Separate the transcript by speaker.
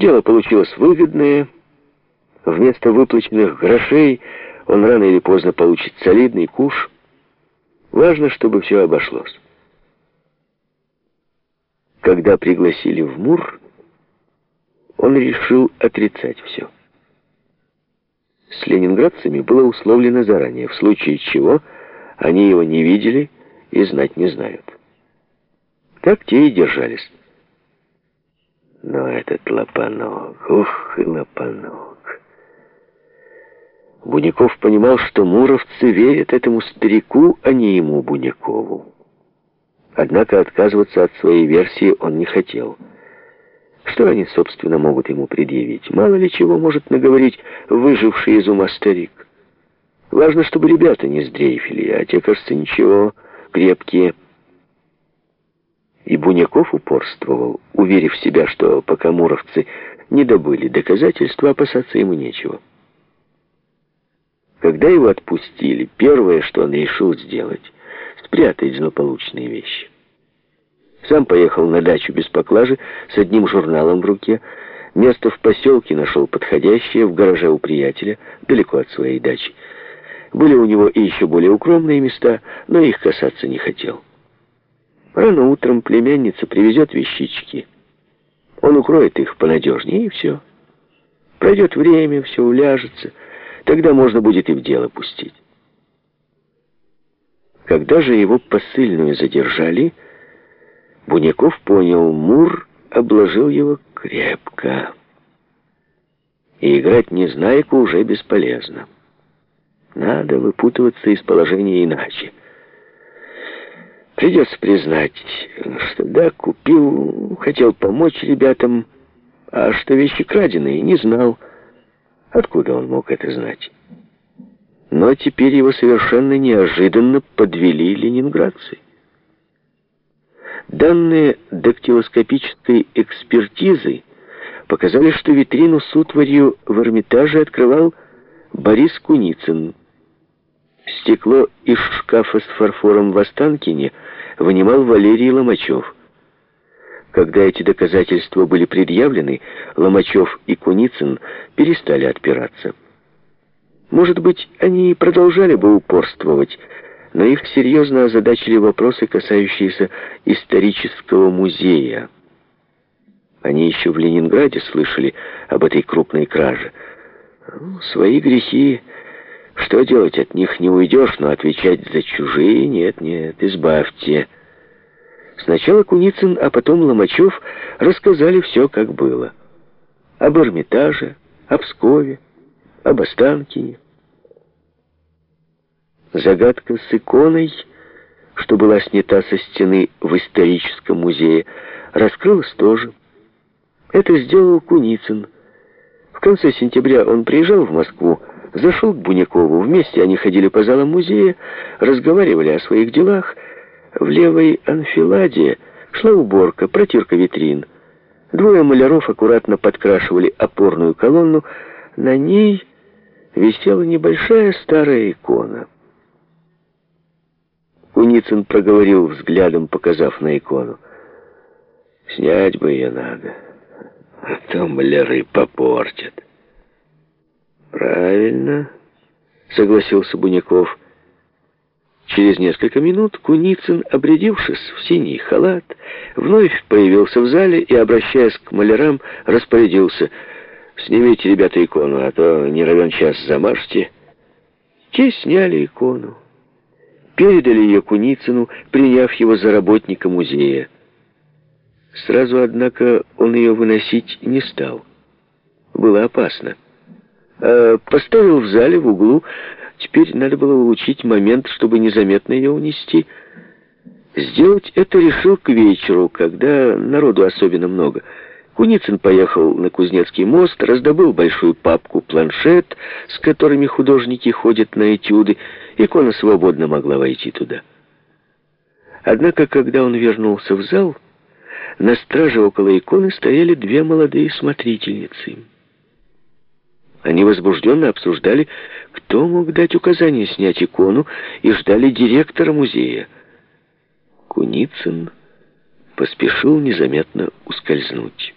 Speaker 1: Дело получилось выгодное. Вместо выплаченных грошей он рано или поздно получит солидный куш. Важно, чтобы все обошлось. Когда пригласили в Мур, он решил отрицать все. С ленинградцами было условлено заранее, в случае чего они его не видели и знать не знают. Так те и держались. Но этот лопанок, ух и лопанок. Буняков понимал, что муровцы верят этому старику, а не ему, Бунякову. Однако отказываться от своей версии он не хотел. Что они, собственно, могут ему предъявить? Мало ли чего может наговорить выживший из ума старик. Важно, чтобы ребята не сдрейфили, а те, кажется, ничего, крепкие. И Буняков упорствовал, уверив себя, что пока муровцы не добыли доказательства, опасаться ему нечего. Когда его отпустили, первое, что он решил сделать, спрятать злополучные вещи. Сам поехал на дачу без поклажи с одним журналом в руке. Место в поселке нашел подходящее в гараже у приятеля, далеко от своей дачи. Были у него и еще более укромные места, но их касаться не хотел. Рано утром племянница привезет вещички. Он укроет их понадежнее, и все. Пройдет время, все уляжется. Тогда можно будет и в дело пустить. Когда же его посыльную задержали, Буняков понял, Мур обложил его крепко. И играть незнайку уже бесполезно. Надо выпутываться из положения иначе. Придется признать, что да, купил, хотел помочь ребятам, а что вещи краденые, не знал. Откуда он мог это знать? Но теперь его совершенно неожиданно подвели ленинградцы. Данные дактилоскопической экспертизы показали, что витрину с утварью в Эрмитаже открывал Борис Куницын. Стекло из шкафа с фарфором в Останкине вынимал Валерий Ломачев. Когда эти доказательства были предъявлены, Ломачев и Куницын перестали отпираться. Может быть, они продолжали бы упорствовать, но их серьезно озадачили вопросы, касающиеся исторического музея. Они еще в Ленинграде слышали об этой крупной краже. Ну, свои грехи, что делать, от них не уйдешь, но отвечать за чужие нет, нет, избавьте. Сначала Куницын, а потом Ломачев рассказали все, как было. Об Эрмитаже, об Пскове, об Останкине. Загадка с иконой, что была снята со стены в историческом музее, раскрылась тоже. Это сделал Куницын. В конце сентября он приезжал в Москву, зашел к Бунякову. Вместе они ходили по залам музея, разговаривали о своих делах. В левой анфиладе шла уборка, протирка витрин. Двое маляров аккуратно подкрашивали опорную колонну. На ней висела небольшая старая икона. Куницын проговорил взглядом, показав на икону. «Снять бы ее надо, а то маляры попортят». «Правильно», — согласился Буняков. Через несколько минут Куницын, обрядившись в синий халат, вновь появился в зале и, обращаясь к малярам, распорядился «Снимите, ребята, икону, а то не равен час замажьте». Те сняли икону передали ее Куницыну, приняв его за работника музея. Сразу, однако, он ее выносить не стал. Было опасно. А поставил в зале в углу. Теперь надо было улучшить момент, чтобы незаметно ее унести. Сделать это решил к вечеру, когда народу особенно много. Куницын поехал на Кузнецкий мост, раздобыл большую папку-планшет, с которыми художники ходят на этюды. Икона свободно могла войти туда. Однако, когда он вернулся в зал, на страже около иконы стояли две молодые смотрительницы. Они возбужденно обсуждали, кто мог дать указание снять икону, и ждали директора музея. Куницын поспешил незаметно ускользнуть.